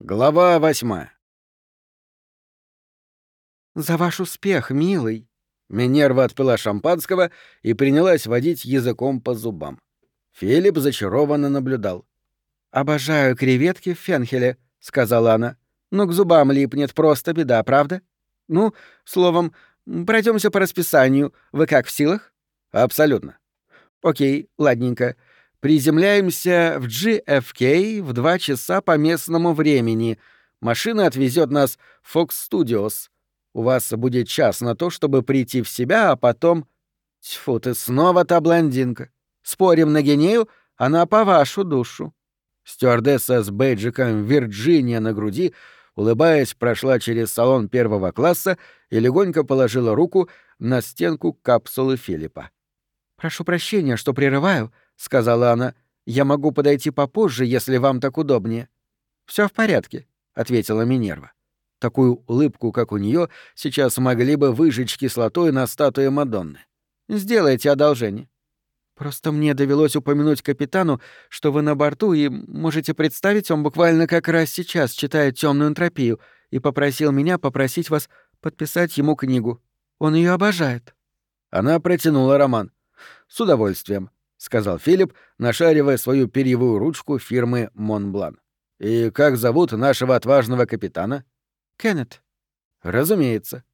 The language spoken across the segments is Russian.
Глава восьмая. «За ваш успех, милый!» Минерва отпила шампанского и принялась водить языком по зубам. Филипп зачарованно наблюдал. «Обожаю креветки в фенхеле», — сказала она. «Ну, к зубам липнет, просто беда, правда? Ну, словом, пройдемся по расписанию. Вы как, в силах?» «Абсолютно». «Окей, ладненько. Приземляемся в GFK в два часа по местному времени. Машина отвезет нас в Fox Studios. У вас будет час на то, чтобы прийти в себя, а потом... Тьфу, ты снова та блондинка. Спорим на Генею, она по вашу душу. Стюардесса с бейджиком «Вирджиния» на груди, улыбаясь, прошла через салон первого класса и легонько положила руку на стенку капсулы Филиппа. «Прошу прощения, что прерываю», — сказала она. «Я могу подойти попозже, если вам так удобнее». Все в порядке», — ответила Минерва. Такую улыбку, как у нее, сейчас могли бы выжечь кислотой на статуе Мадонны. «Сделайте одолжение». «Просто мне довелось упомянуть капитану, что вы на борту, и можете представить, он буквально как раз сейчас читает темную энтропию и попросил меня попросить вас подписать ему книгу. Он ее обожает». Она протянула роман. «С удовольствием», — сказал Филипп, нашаривая свою перьевую ручку фирмы «Монблан». «И как зовут нашего отважного капитана?» «Кеннет». «Разумеется».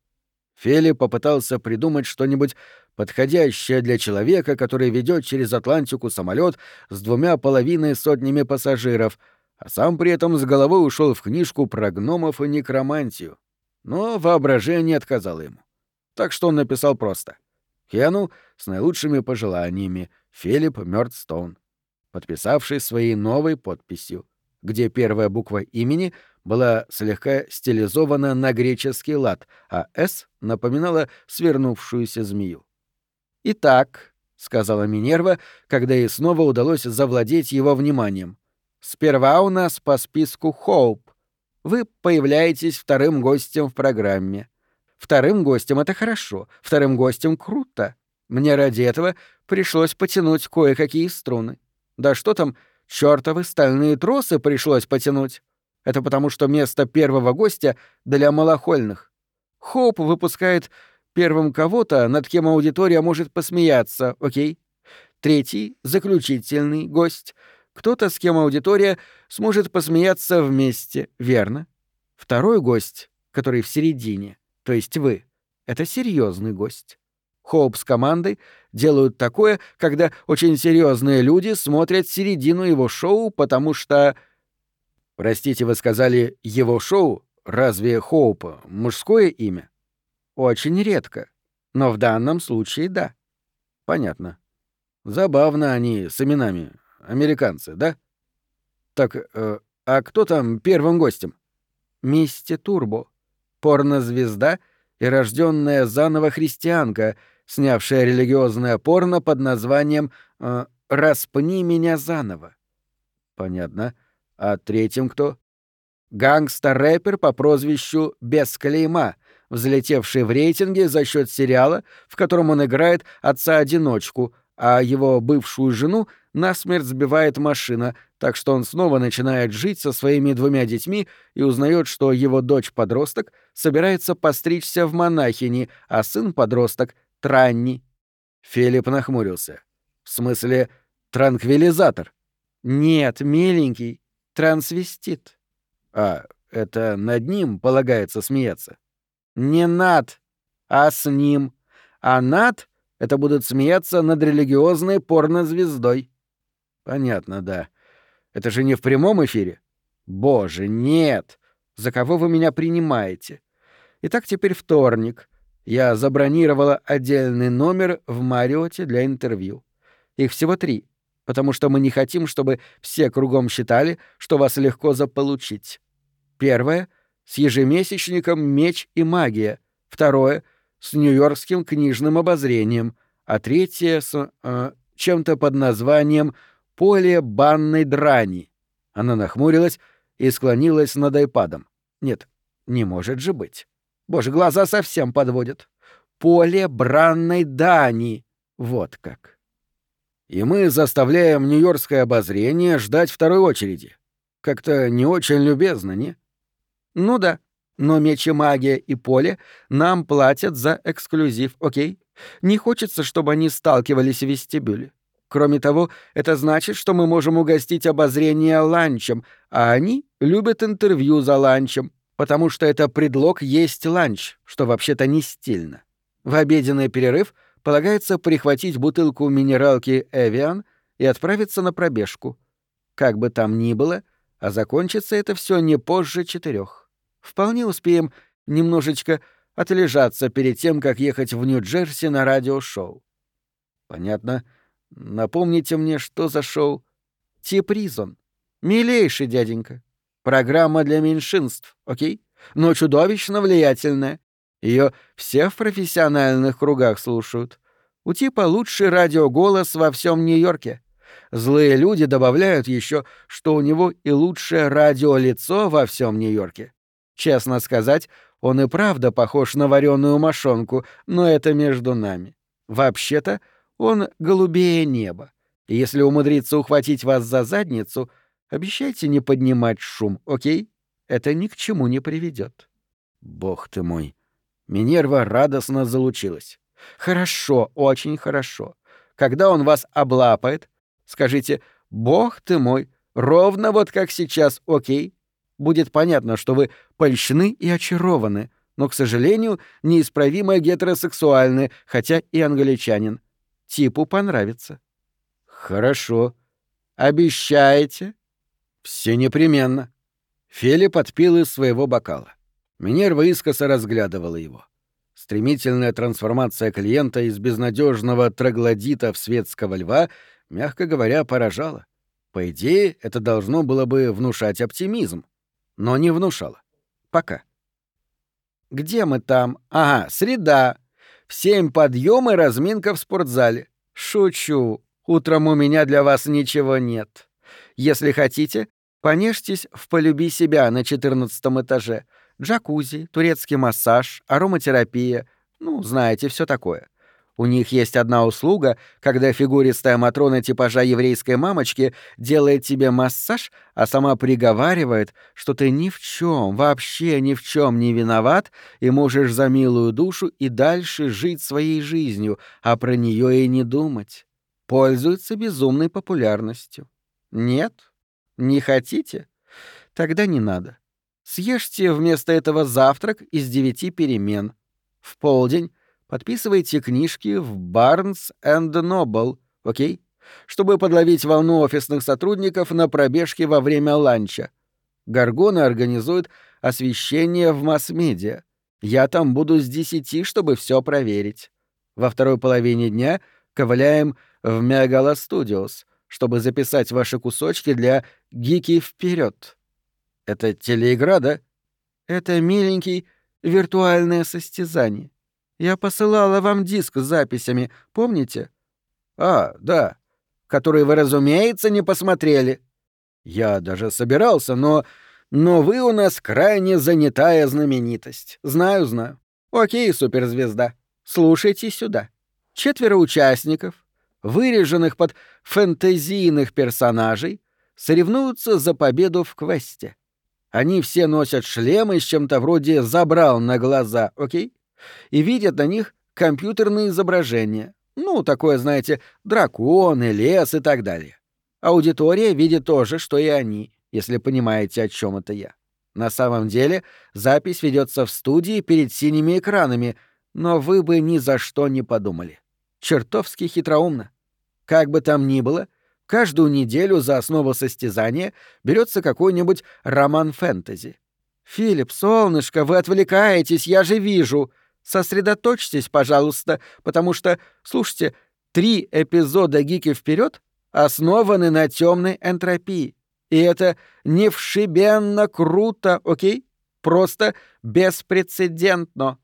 Филипп попытался придумать что-нибудь подходящее для человека, который ведет через Атлантику самолет с двумя половиной сотнями пассажиров, а сам при этом с головой ушел в книжку про гномов и некромантию. Но воображение отказало ему. Так что он написал просто. Кену с наилучшими пожеланиями — Филипп Мёрдстоун, подписавший своей новой подписью, где первая буква имени была слегка стилизована на греческий лад, а «С» напоминала свернувшуюся змею. «Итак», — сказала Минерва, когда ей снова удалось завладеть его вниманием, «сперва у нас по списку Хоуп. Вы появляетесь вторым гостем в программе. Вторым гостем — это хорошо, вторым гостем — круто. Мне ради этого пришлось потянуть кое-какие струны. Да что там, чёртовы стальные тросы пришлось потянуть. Это потому, что место первого гостя для малохольных. Хоуп выпускает первым кого-то, над кем аудитория может посмеяться, окей? Третий — заключительный гость. Кто-то, с кем аудитория сможет посмеяться вместе, верно? Второй гость, который в середине, то есть вы, — это серьезный гость. Хоуп с командой делают такое, когда очень серьезные люди смотрят середину его шоу, потому что... Простите, вы сказали «его шоу»? Разве Хоуп — мужское имя? Очень редко. Но в данном случае да. Понятно. Забавно они с именами. Американцы, да? Так, э, а кто там первым гостем? Мисти Турбо. Порнозвезда и рожденная заново христианка — снявшая религиозное порно под названием э, «Распни меня заново». Понятно. А третьим кто? Гангстер-рэпер по прозвищу Без клейма, взлетевший в рейтинге за счет сериала, в котором он играет отца-одиночку, а его бывшую жену насмерть сбивает машина, так что он снова начинает жить со своими двумя детьми и узнает, что его дочь-подросток собирается постричься в монахини, а сын-подросток Транни. Филипп нахмурился. В смысле, транквилизатор? Нет, миленький, трансвестит. А, это над ним полагается смеяться? Не над, а с ним. А над — это будут смеяться над религиозной порнозвездой. Понятно, да. Это же не в прямом эфире? Боже, нет! За кого вы меня принимаете? Итак, теперь вторник. Я забронировала отдельный номер в Мариоте для интервью. Их всего три, потому что мы не хотим, чтобы все кругом считали, что вас легко заполучить. Первое — с ежемесячником «Меч и магия». Второе — с нью-йоркским книжным обозрением. А третье — с э, чем-то под названием «Поле банной драни». Она нахмурилась и склонилась над айпадом. Нет, не может же быть. Боже, глаза совсем подводят. Поле бранной дани. Вот как. И мы заставляем Нью-Йоркское обозрение ждать второй очереди. Как-то не очень любезно, не? Ну да, но мечи магия и поле нам платят за эксклюзив, окей? Не хочется, чтобы они сталкивались в вестибюле. Кроме того, это значит, что мы можем угостить обозрение ланчем, а они любят интервью за ланчем, потому что это предлог есть ланч, что вообще-то не стильно. В обеденный перерыв полагается прихватить бутылку минералки «Эвиан» и отправиться на пробежку. Как бы там ни было, а закончится это все не позже четырех. Вполне успеем немножечко отлежаться перед тем, как ехать в Нью-Джерси на радиошоу. Понятно. Напомните мне, что за шоу? Типризон. Милейший дяденька. Программа для меньшинств, окей? Но чудовищно влиятельная. Ее все в профессиональных кругах слушают. У типа лучший радиоголос во всем Нью-Йорке. Злые люди добавляют еще, что у него и лучшее радиолицо во всем Нью-Йорке. Честно сказать, он и правда похож на вареную мошонку, но это между нами. Вообще-то, он голубее неба. Если умудриться ухватить вас за задницу, обещайте не поднимать шум, окей? Это ни к чему не приведет. Бог ты мой, Минерва радостно залучилась. «Хорошо, очень хорошо. Когда он вас облапает, скажите «Бог ты мой», ровно вот как сейчас, окей? Будет понятно, что вы польщены и очарованы, но, к сожалению, неисправимо гетеросексуальны, хотя и англичанин. Типу понравится». «Хорошо. Обещаете?» «Все непременно». Фели подпил из своего бокала. Минерва искоса разглядывала его. Стремительная трансформация клиента из безнадежного троглодита в светского льва, мягко говоря, поражала. По идее, это должно было бы внушать оптимизм. Но не внушало. Пока. «Где мы там? Ага, среда. В семь подъем и разминка в спортзале. Шучу. Утром у меня для вас ничего нет. Если хотите, понежьтесь в «Полюби себя» на четырнадцатом этаже — Джакузи, турецкий массаж, ароматерапия, ну, знаете, все такое. У них есть одна услуга, когда фигуристая Матрона типажа еврейской мамочки делает тебе массаж, а сама приговаривает, что ты ни в чем, вообще ни в чем не виноват и можешь за милую душу и дальше жить своей жизнью, а про нее и не думать. Пользуется безумной популярностью. Нет? Не хотите? Тогда не надо. Съешьте вместо этого завтрак из девяти перемен. В полдень подписывайте книжки в Barnes and Noble, окей? Чтобы подловить волну офисных сотрудников на пробежке во время ланча. Гаргона организует освещение в масс-медиа. Я там буду с десяти, чтобы все проверить. Во второй половине дня ковыляем в Мегала Studios, чтобы записать ваши кусочки для «Гики вперед. Это телеигра, да? Это миленький виртуальное состязание. Я посылала вам диск с записями, помните? А, да. Который вы, разумеется, не посмотрели. Я даже собирался, но... Но вы у нас крайне занятая знаменитость. Знаю, знаю. Окей, суперзвезда. Слушайте сюда. Четверо участников, выреженных под фэнтезийных персонажей, соревнуются за победу в квесте. Они все носят шлемы с чем-то вроде забрал на глаза, окей? И видят на них компьютерные изображения. Ну, такое, знаете, драконы, лес и так далее. Аудитория видит то же, что и они, если понимаете, о чем это я. На самом деле запись ведется в студии перед синими экранами, но вы бы ни за что не подумали. Чертовски хитроумно. Как бы там ни было, Каждую неделю за основу состязания берется какой-нибудь роман фэнтези. «Филипп, солнышко, вы отвлекаетесь, я же вижу. Сосредоточьтесь, пожалуйста, потому что, слушайте, три эпизода «Гики вперед основаны на темной энтропии. И это не вшибенно круто, окей? Просто беспрецедентно».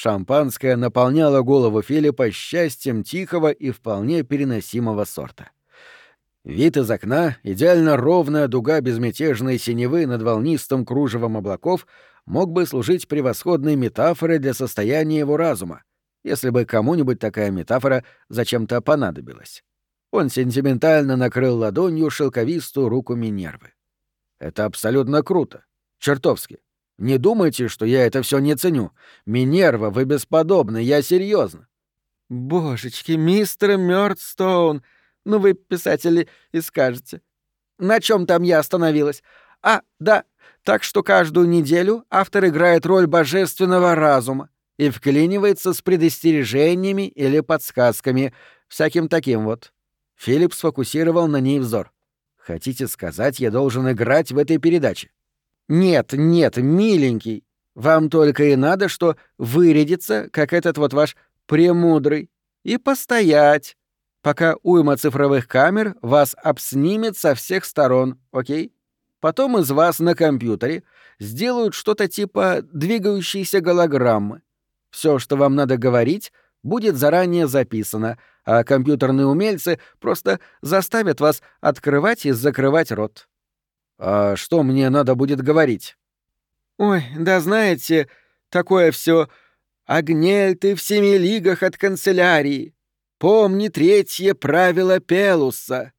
Шампанское наполняло голову Филиппа счастьем тихого и вполне переносимого сорта. Вид из окна, идеально ровная дуга безмятежной синевы над волнистым кружевом облаков мог бы служить превосходной метафорой для состояния его разума, если бы кому-нибудь такая метафора зачем-то понадобилась. Он сентиментально накрыл ладонью шелковистую руку Минервы. Это абсолютно круто. Чертовски. Не думайте, что я это все не ценю. Минерва, вы бесподобны, я серьезно. Божечки, мистер Мёрдстоун, ну вы, писатели, и скажете. На чем там я остановилась? А, да, так что каждую неделю автор играет роль божественного разума и вклинивается с предостережениями или подсказками, всяким таким вот. Филипп сфокусировал на ней взор. «Хотите сказать, я должен играть в этой передаче?» «Нет, нет, миленький. Вам только и надо, что вырядиться, как этот вот ваш премудрый, и постоять, пока уйма цифровых камер вас обснимет со всех сторон, окей? Потом из вас на компьютере сделают что-то типа двигающейся голограммы. Все, что вам надо говорить, будет заранее записано, а компьютерные умельцы просто заставят вас открывать и закрывать рот. А что мне надо будет говорить? Ой, да знаете, такое все. Огнель ты в семи лигах от канцелярии. Помни третье правило Пелуса.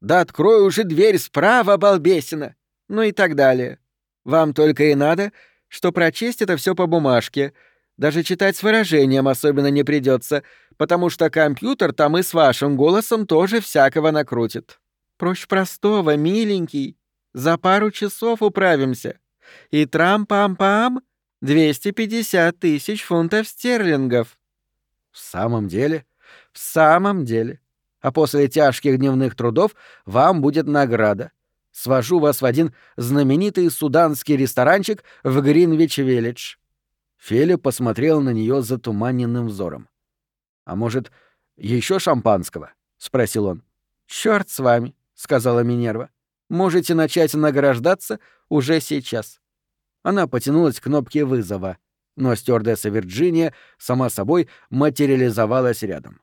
Да открой уже дверь справа, балбесина. Ну и так далее. Вам только и надо, что прочесть это все по бумажке — даже читать с выражением особенно не придется, потому что компьютер там и с вашим голосом тоже всякого накрутит. Проще простого, миленький. За пару часов управимся. И трам-пам-пам — 250 тысяч фунтов стерлингов. В самом деле? В самом деле. А после тяжких дневных трудов вам будет награда. Свожу вас в один знаменитый суданский ресторанчик в Гринвич-Виллидж. Филя посмотрел на нее затуманенным взором. «А может, еще шампанского?» — спросил он. Черт с вами», — сказала Минерва. «Можете начать награждаться уже сейчас». Она потянулась к кнопке вызова, но стюардесса Вирджиния, сама собой, материализовалась рядом.